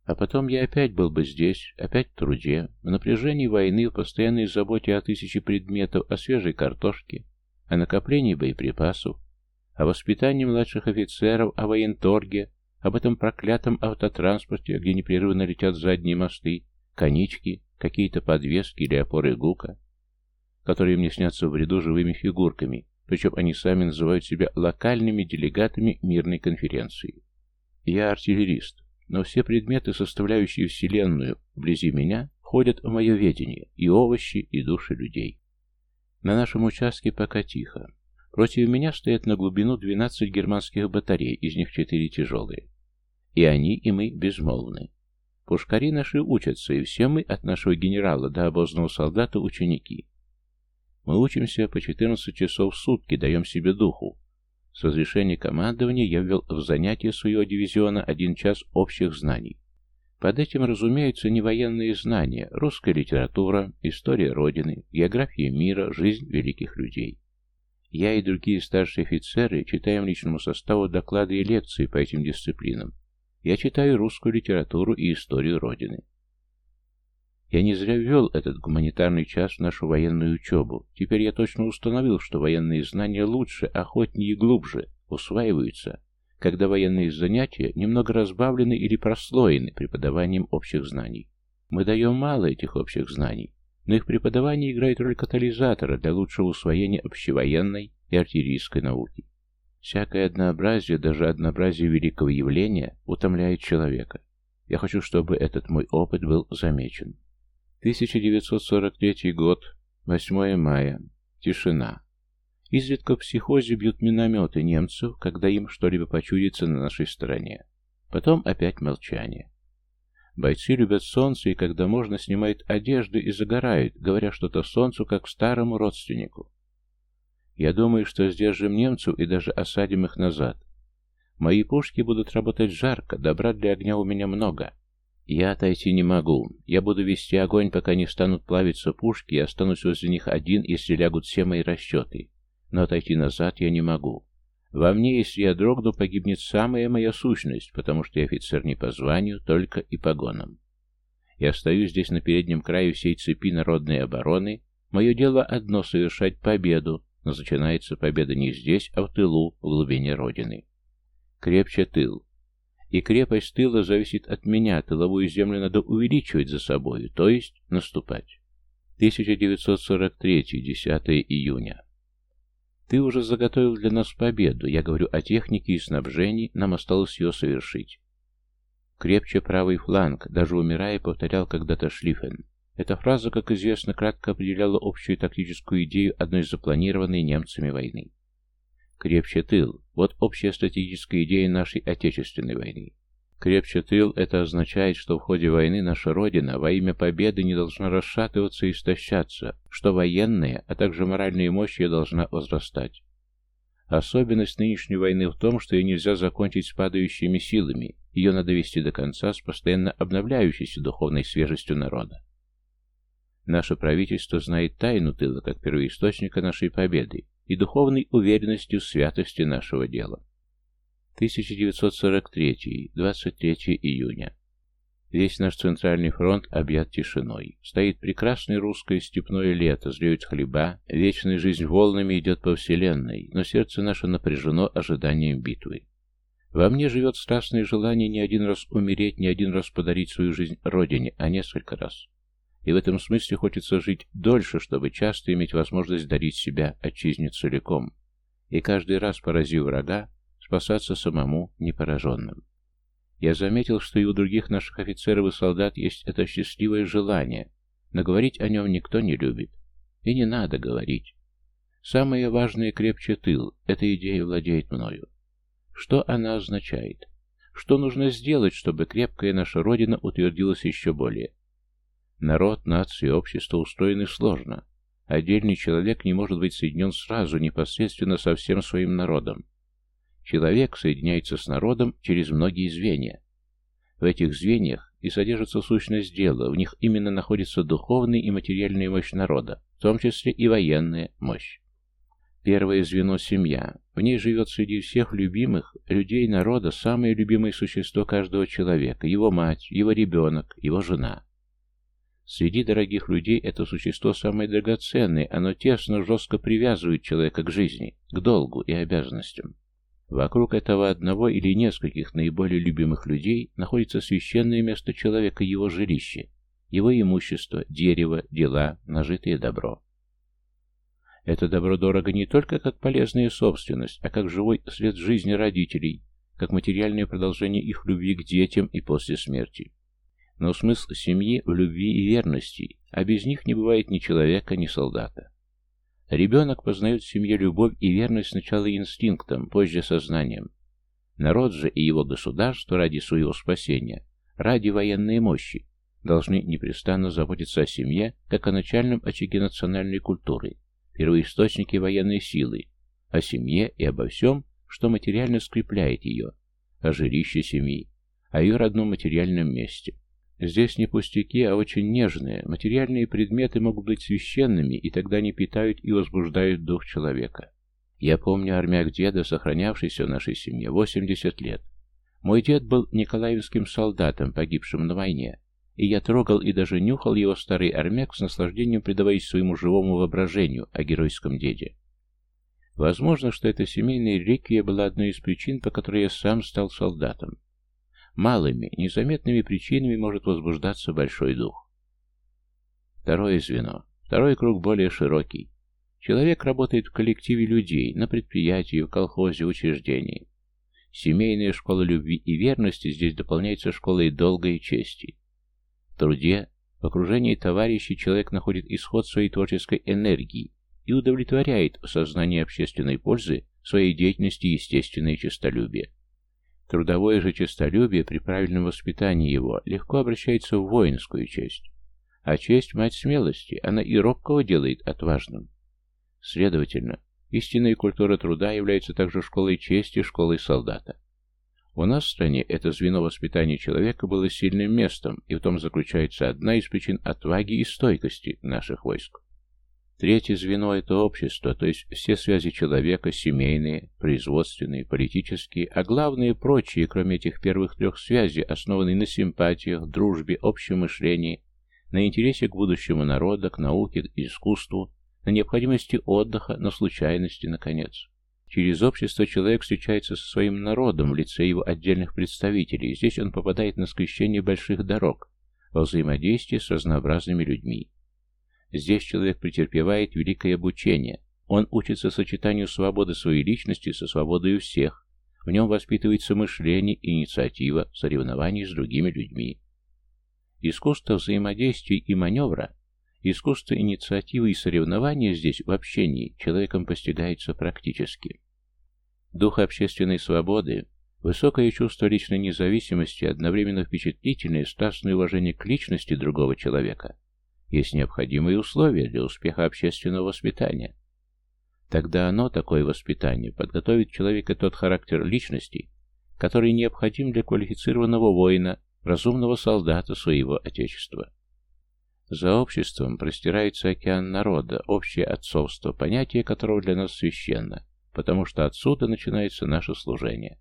А потом я опять был бы здесь, опять в труде, в напряжении войны, в постоянной заботе о тысяче предметов, о свежей картошке, о накоплении боеприпасов, о воспитании младших офицеров, о военторге, об этом проклятом автотранспорте, где непрерывно летят задние мосты, конички, какие-то подвески или опоры ГУКа, которые мне снятся в ряду живыми фигурками, причем они сами называют себя локальными делегатами мирной конференции. Я артиллерист, но все предметы, составляющие Вселенную вблизи меня, входят в мое ведение, и овощи, и души людей. На нашем участке пока тихо. Против меня стоят на глубину 12 германских батарей, из них 4 тяжелые. И они, и мы безмолвны. Пушкари наши учатся, и все мы, от нашего генерала до обозного солдата, ученики. Мы учимся по 14 часов в сутки, даем себе духу, с разрешения командования я ввел в занятие своего дивизиона один час общих знаний. Под этим разумеются не военные знания, русская литература, история Родины, география мира, жизнь великих людей. Я и другие старшие офицеры читаем личному составу доклады и лекции по этим дисциплинам. Я читаю русскую литературу и историю Родины. Я не зря ввел этот гуманитарный час в нашу военную учебу. Теперь я точно установил, что военные знания лучше, охотнее и глубже усваиваются, когда военные занятия немного разбавлены или прослоены преподаванием общих знаний. Мы даем мало этих общих знаний, но их преподавание играет роль катализатора для лучшего усвоения общевоенной и артиллерийской науки. Всякое однообразие, даже однообразие великого явления, утомляет человека. Я хочу, чтобы этот мой опыт был замечен. 1943 год, 8 мая. Тишина. Изредка в психозе бьют минометы немцев, когда им что-либо почудится на нашей стороне. Потом опять молчание. Бойцы любят солнце и, когда можно, снимают одежды и загорают, говоря что-то солнцу, как старому родственнику. Я думаю, что сдержим немцев и даже осадим их назад. Мои пушки будут работать жарко, добра для огня у меня много. Я отойти не могу. Я буду вести огонь, пока не станут плавиться пушки, и останусь возле них один, если лягут все мои расчеты. Но отойти назад я не могу. Во мне, если я дрогну, погибнет самая моя сущность, потому что я офицер не по званию, только и погонам. Я стою здесь на переднем краю всей цепи народной обороны. Мое дело одно — совершать победу, но начинается победа не здесь, а в тылу, в глубине Родины. Крепче тыл. И крепость тыла зависит от меня, тыловую землю надо увеличивать за собою, то есть наступать. 1943, 10 июня. Ты уже заготовил для нас победу. Я говорю о технике и снабжении, нам осталось ее совершить. Крепче правый фланг, даже умирая, повторял когда-то Шлиффен. Эта фраза, как известно, кратко определяла общую тактическую идею одной запланированной немцами войны. Крепче тыл – вот общая стратегическая идея нашей Отечественной войны. Крепче тыл – это означает, что в ходе войны наша Родина во имя победы не должна расшатываться и истощаться, что военная, а также моральная мощь ее должна возрастать. Особенность нынешней войны в том, что ее нельзя закончить с падающими силами, ее надо вести до конца с постоянно обновляющейся духовной свежестью народа. Наше правительство знает тайну тыла как первоисточника нашей победы и духовной уверенностью в святости нашего дела. 1943, 23 июня. Весь наш центральный фронт объят тишиной. Стоит прекрасное русское степное лето, зреют хлеба, вечная жизнь волнами идет по вселенной, но сердце наше напряжено ожиданием битвы. Во мне живет страстное желание не один раз умереть, не один раз подарить свою жизнь Родине, а несколько раз. И в этом смысле хочется жить дольше, чтобы часто иметь возможность дарить себя отчизне целиком. И каждый раз, поразив врага, спасаться самому непораженным. Я заметил, что и у других наших офицеров и солдат есть это счастливое желание, но говорить о нем никто не любит. И не надо говорить. Самое важное крепче тыл, эта идея владеет мною. Что она означает? Что нужно сделать, чтобы крепкая наша Родина утвердилась еще более? Народ, нация, общество устроены сложно. Отдельный человек не может быть соединен сразу, непосредственно со всем своим народом. Человек соединяется с народом через многие звенья. В этих звеньях и содержится сущность дела, в них именно находится духовная и материальная мощь народа, в том числе и военная мощь. Первое звено – семья. В ней живет среди всех любимых людей народа самое любимое существо каждого человека – его мать, его ребенок, его жена. Среди дорогих людей это существо самое драгоценное, оно тесно, жестко привязывает человека к жизни, к долгу и обязанностям. Вокруг этого одного или нескольких наиболее любимых людей находится священное место человека, его жилище, его имущество, дерево, дела, нажитое добро. Это добро дорого не только как полезная собственность, а как живой след жизни родителей, как материальное продолжение их любви к детям и после смерти. Но смысл семьи в любви и верности, а без них не бывает ни человека, ни солдата. Ребенок познает в семье любовь и верность сначала инстинктом, позже сознанием. Народ же и его государство ради своего спасения, ради военной мощи, должны непрестанно заботиться о семье, как о начальном очаге национальной культуры, первоисточнике военной силы, о семье и обо всем, что материально скрепляет ее, о жилище семьи, о ее родном материальном месте. Здесь не пустяки, а очень нежные. Материальные предметы могут быть священными, и тогда они питают и возбуждают дух человека. Я помню армяк деда, сохранявшийся в нашей семье 80 лет. Мой дед был николаевским солдатом, погибшим на войне, и я трогал и даже нюхал его старый армяк с наслаждением, предаваясь своему живому воображению о геройском деде. Возможно, что эта семейная реликвия была одной из причин, по которой я сам стал солдатом. Малыми, незаметными причинами может возбуждаться большой дух. Второе звено. Второй круг более широкий. Человек работает в коллективе людей, на предприятии, в колхозе, учреждении. Семейная школа любви и верности здесь дополняется школой долга и чести. В труде, в окружении товарищей человек находит исход своей творческой энергии и удовлетворяет в сознании общественной пользы своей деятельности естественное честолюбие. Трудовое же честолюбие при правильном воспитании его легко обращается в воинскую честь. А честь – мать смелости, она и робкого делает отважным. Следовательно, истинная культура труда является также школой чести, школой солдата. У нас в стране это звено воспитания человека было сильным местом, и в том заключается одна из причин отваги и стойкости наших войск. Третье звено – это общество, то есть все связи человека, семейные, производственные, политические, а главные прочие, кроме этих первых трех связей, основанные на симпатиях, дружбе, общем мышлении, на интересе к будущему народа, к науке, к искусству, на необходимости отдыха, на случайности, наконец. Через общество человек встречается со своим народом в лице его отдельных представителей. Здесь он попадает на скрещение больших дорог, во взаимодействии с разнообразными людьми. Здесь человек претерпевает великое обучение. Он учится сочетанию свободы своей личности со свободой всех. В нем воспитывается мышление, инициатива, соревнования с другими людьми. Искусство взаимодействия и маневра, искусство инициативы и соревнования здесь в общении человеком постигается практически. Дух общественной свободы, высокое чувство личной независимости, одновременно впечатлительное страстное уважение к личности другого человека – есть необходимые условия для успеха общественного воспитания. Тогда оно, такое воспитание, подготовит человека тот характер личности, который необходим для квалифицированного воина, разумного солдата своего Отечества. За обществом простирается океан народа, общее отцовство, понятие которого для нас священно, потому что отсюда начинается наше служение.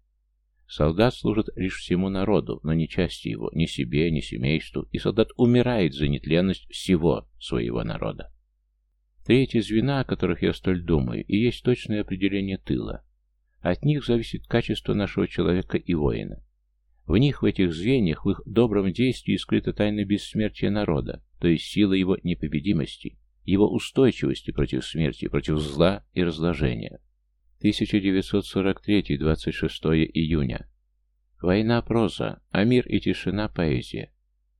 Солдат служит лишь всему народу, но не части его, ни себе, ни семейству, и солдат умирает за нетленность всего своего народа. Третье звена, о которых я столь думаю, и есть точное определение тыла. От них зависит качество нашего человека и воина. В них, в этих звеньях, в их добром действии скрыта тайна бессмертия народа, то есть сила его непобедимости, его устойчивости против смерти, против зла и разложения. 1943, 26 июня. Война проза, а мир и тишина поэзия.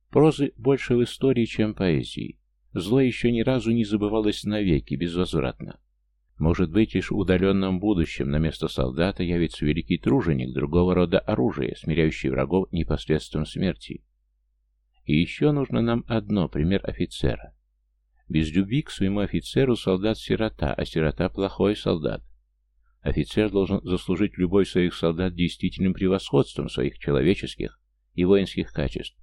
Прозы больше в истории, чем поэзии. Зло еще ни разу не забывалось навеки, безвозвратно. Может быть, лишь в удаленном будущем на место солдата явится великий труженик другого рода оружия, смиряющий врагов непосредством смерти. И еще нужно нам одно, пример офицера. Без любви к своему офицеру солдат сирота, а сирота плохой солдат. Офицер должен заслужить любой своих солдат действительным превосходством своих человеческих и воинских качеств.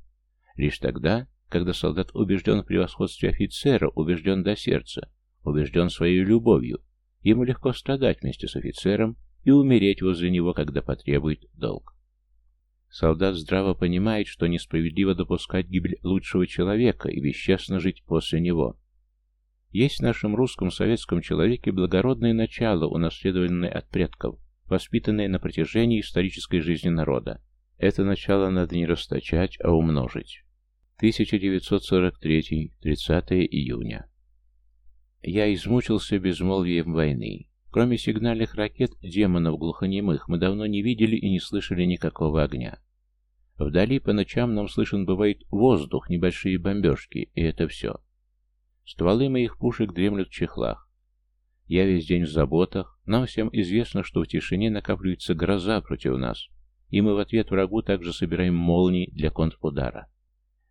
Лишь тогда, когда солдат убежден в превосходстве офицера, убежден до сердца, убежден своей любовью, ему легко страдать вместе с офицером и умереть возле него, когда потребует долг. Солдат здраво понимает, что несправедливо допускать гибель лучшего человека и бесчестно жить после него. Есть в нашем русском советском человеке благородное начало, унаследованное от предков, воспитанное на протяжении исторической жизни народа. Это начало надо не расточать, а умножить. 1943, 30 июня. Я измучился безмолвием войны. Кроме сигнальных ракет, демонов глухонемых, мы давно не видели и не слышали никакого огня. Вдали по ночам нам слышен бывает воздух, небольшие бомбежки, и это все. Стволы моих пушек дремлют в чехлах. Я весь день в заботах. Нам всем известно, что в тишине накапливается гроза против нас, и мы в ответ врагу также собираем молнии для контрудара.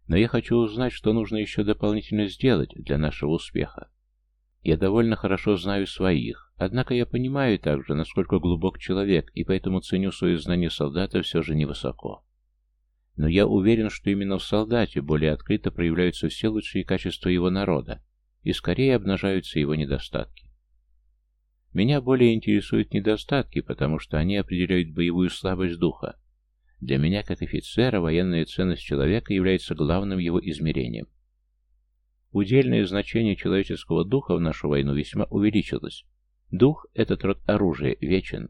Но я хочу узнать, что нужно еще дополнительно сделать для нашего успеха. Я довольно хорошо знаю своих, однако я понимаю также, насколько глубок человек, и поэтому ценю свое знание солдата все же невысоко. Но я уверен, что именно в солдате более открыто проявляются все лучшие качества его народа, и скорее обнажаются его недостатки. Меня более интересуют недостатки, потому что они определяют боевую слабость духа. Для меня, как офицера, военная ценность человека является главным его измерением. Удельное значение человеческого духа в нашу войну весьма увеличилось. Дух, этот род оружия, вечен.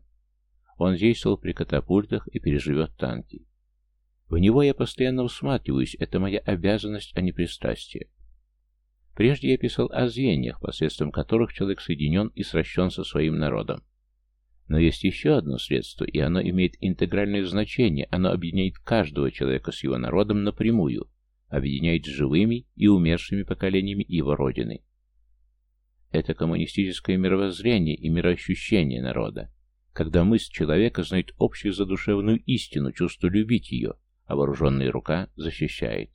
Он действовал при катапультах и переживет танки. В него я постоянно всматриваюсь, это моя обязанность, а не пристрастие. Прежде я писал о звеньях, посредством которых человек соединен и сращен со своим народом. Но есть еще одно средство, и оно имеет интегральное значение, оно объединяет каждого человека с его народом напрямую, объединяет с живыми и умершими поколениями его родины. Это коммунистическое мировоззрение и мироощущение народа, когда мысль человека знает общую задушевную истину, чувство любить ее, а вооруженная рука защищает.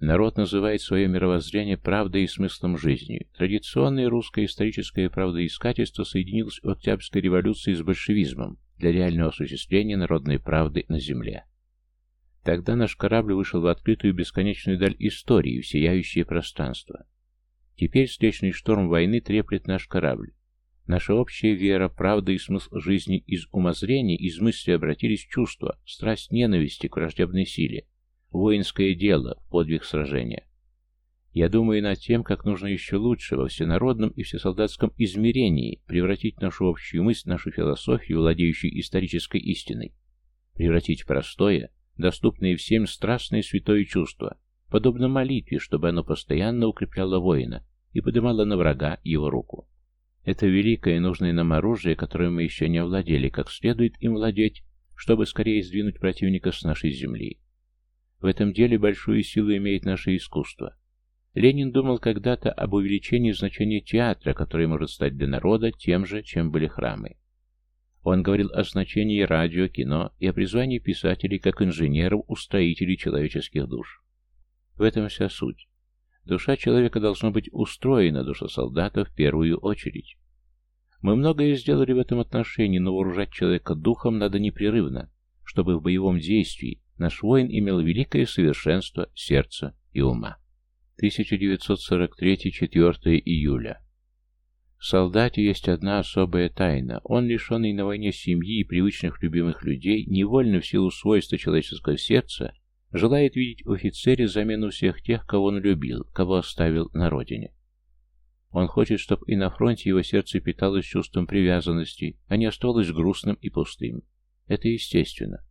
Народ называет свое мировоззрение правдой и смыслом жизни. Традиционное русское историческое правдоискательство соединилось в Октябрьской революции с большевизмом для реального осуществления народной правды на земле. Тогда наш корабль вышел в открытую бесконечную даль истории, в сияющее пространство. Теперь встречный шторм войны треплет наш корабль. Наша общая вера, правда и смысл жизни из умозрения, из мысли обратились в чувства, страсть ненависти к враждебной силе, воинское дело, подвиг сражения. Я думаю над тем, как нужно еще лучше во всенародном и всесолдатском измерении превратить нашу общую мысль, нашу философию, владеющую исторической истиной, превратить простое, доступное всем страстное святое чувство, подобно молитве, чтобы оно постоянно укрепляло воина и поднимало на врага его руку. Это великое и нужное нам оружие, которое мы еще не овладели, как следует им владеть, чтобы скорее сдвинуть противника с нашей земли. В этом деле большую силу имеет наше искусство. Ленин думал когда-то об увеличении значения театра, который может стать для народа тем же, чем были храмы. Он говорил о значении радио, кино и о призвании писателей как инженеров, устроителей человеческих душ. В этом вся суть. Душа человека должна быть устроена, душа солдата в первую очередь. Мы многое сделали в этом отношении, но вооружать человека духом надо непрерывно, чтобы в боевом действии Наш воин имел великое совершенство сердца и ума. 1943 4 июля. В солдате есть одна особая тайна. Он, лишенный на войне семьи и привычных любимых людей, невольно в силу свойства человеческого сердца, желает видеть в офицере замену всех тех, кого он любил, кого оставил на родине. Он хочет, чтобы и на фронте его сердце питалось чувством привязанности, а не оставалось грустным и пустым. Это естественно.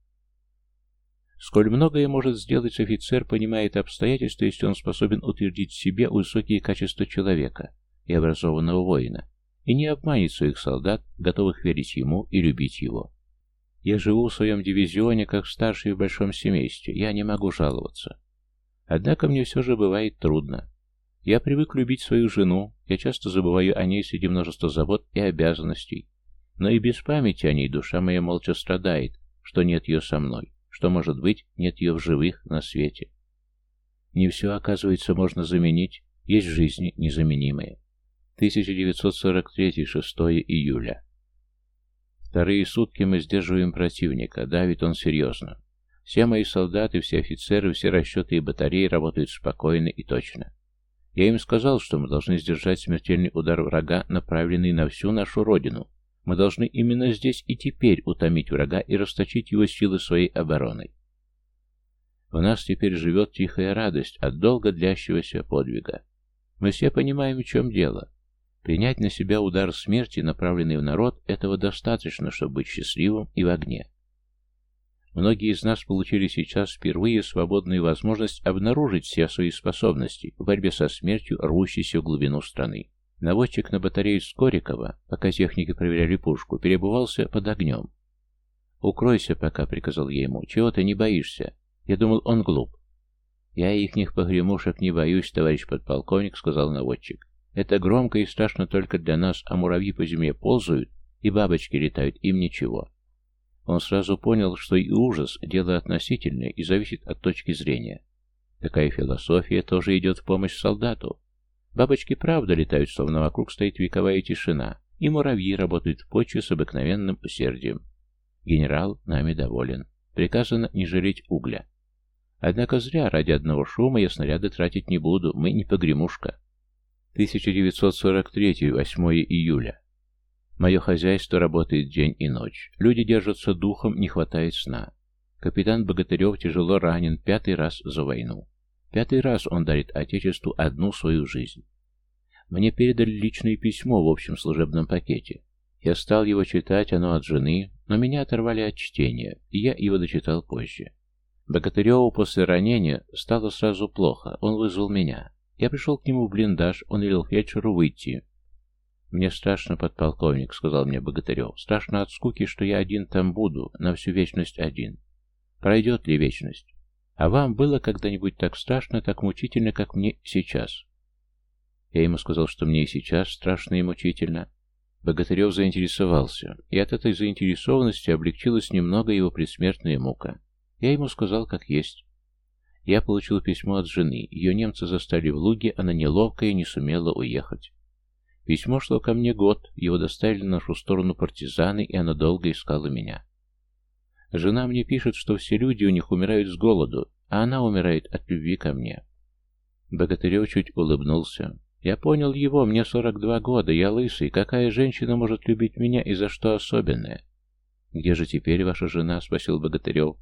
Сколь многое может сделать офицер, понимает обстоятельства, если он способен утвердить в себе высокие качества человека и образованного воина, и не обманет своих солдат, готовых верить ему и любить его. Я живу в своем дивизионе, как старший в большом семействе, я не могу жаловаться. Однако мне все же бывает трудно. Я привык любить свою жену, я часто забываю о ней среди множества забот и обязанностей, но и без памяти о ней душа моя молча страдает, что нет ее со мной что, может быть, нет ее в живых на свете. Не все, оказывается, можно заменить, есть в жизни незаменимые. 1943, 6 июля. Вторые сутки мы сдерживаем противника, давит он серьезно. Все мои солдаты, все офицеры, все расчеты и батареи работают спокойно и точно. Я им сказал, что мы должны сдержать смертельный удар врага, направленный на всю нашу родину, мы должны именно здесь и теперь утомить врага и расточить его силы своей обороной. В нас теперь живет тихая радость от долго длящегося подвига. Мы все понимаем, в чем дело. Принять на себя удар смерти, направленный в народ, этого достаточно, чтобы быть счастливым и в огне. Многие из нас получили сейчас впервые свободную возможность обнаружить все свои способности в борьбе со смертью, рвущейся в глубину страны. Наводчик на батарею Скорикова, пока техники проверяли пушку, перебывался под огнем. «Укройся пока», — приказал я ему. «Чего ты не боишься?» Я думал, он глуп. «Я ихних погремушек не боюсь, товарищ подполковник», — сказал наводчик. «Это громко и страшно только для нас, а муравьи по земле ползают, и бабочки летают, им ничего». Он сразу понял, что и ужас – дело относительное и зависит от точки зрения. Такая философия тоже идет в помощь солдату. Бабочки правда летают, словно вокруг стоит вековая тишина, и муравьи работают в почве с обыкновенным усердием. Генерал нами доволен. Приказано не жалеть угля. Однако зря ради одного шума я снаряды тратить не буду, мы не погремушка. 1943, 8 июля. Мое хозяйство работает день и ночь. Люди держатся духом, не хватает сна. Капитан Богатырев тяжело ранен пятый раз за войну. Пятый раз он дарит Отечеству одну свою жизнь. Мне передали личное письмо в общем служебном пакете. Я стал его читать, оно от жены, но меня оторвали от чтения, и я его дочитал позже. Богатыреву после ранения стало сразу плохо, он вызвал меня. Я пришел к нему в блиндаж, он велел фельдшеру выйти. «Мне страшно, подполковник», — сказал мне Богатырев. «Страшно от скуки, что я один там буду, на всю вечность один. Пройдет ли вечность? А вам было когда-нибудь так страшно, так мучительно, как мне сейчас?» Я ему сказал, что мне и сейчас страшно и мучительно. Богатырев заинтересовался, и от этой заинтересованности облегчилась немного его предсмертная мука. Я ему сказал, как есть. Я получил письмо от жены. Ее немцы застали в луге, она неловкая не сумела уехать. Письмо шло ко мне год, его доставили на нашу сторону партизаны, и она долго искала меня. Жена мне пишет, что все люди у них умирают с голоду, а она умирает от любви ко мне. Богатырев чуть улыбнулся. Я понял его, мне 42 года, я лысый, какая женщина может любить меня и за что особенное? Где же теперь ваша жена? Спросил Богатырев.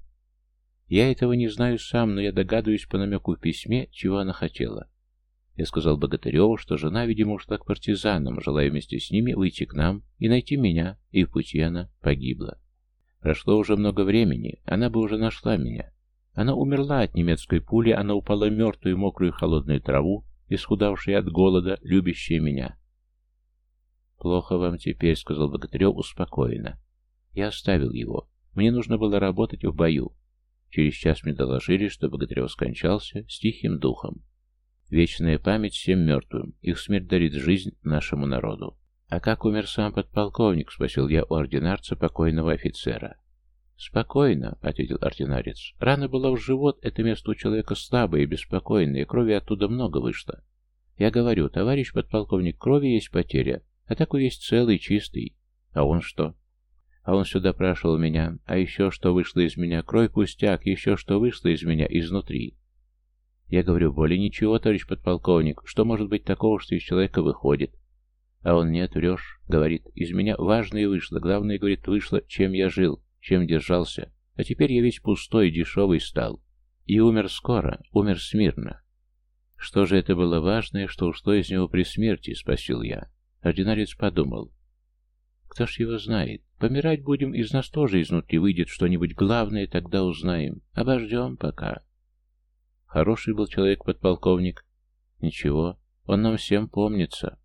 Я этого не знаю сам, но я догадываюсь по намеку в письме, чего она хотела. Я сказал Богатыреву, что жена, видимо, ушла к партизанам, желая вместе с ними выйти к нам и найти меня, и в пути она погибла. Прошло уже много времени, она бы уже нашла меня. Она умерла от немецкой пули, она упала мертвую, мокрую, холодную траву, исхудавшая от голода, любящая меня. «Плохо вам теперь», — сказал Богатырев успокоенно. Я оставил его. Мне нужно было работать в бою. Через час мне доложили, что Богатырев скончался с тихим духом. Вечная память всем мертвым. Их смерть дарит жизнь нашему народу. «А как умер сам подполковник?» — спросил я у ординарца покойного офицера. «Спокойно», — ответил ординарец. «Рана была в живот, это место у человека слабое и беспокойное, крови оттуда много вышло. Я говорю, товарищ подполковник, крови есть потеря, а такой есть целый, чистый. А он что?» А он сюда прошел меня, а еще что вышло из меня, кровь пустяк, еще что вышло из меня изнутри. Я говорю, более ничего, товарищ подполковник, что может быть такого, что из человека выходит? А он, нет, врешь, говорит, из меня важное вышло, главное, говорит, вышло, чем я жил, чем держался, а теперь я весь пустой, дешевый стал. И умер скоро, умер смирно. Что же это было важное, что ушло из него при смерти, спросил я. Ординарец подумал. Кто ж его знает? Помирать будем, из нас тоже изнутри выйдет что-нибудь главное, тогда узнаем. Обождем пока. Хороший был человек подполковник. Ничего, он нам всем помнится.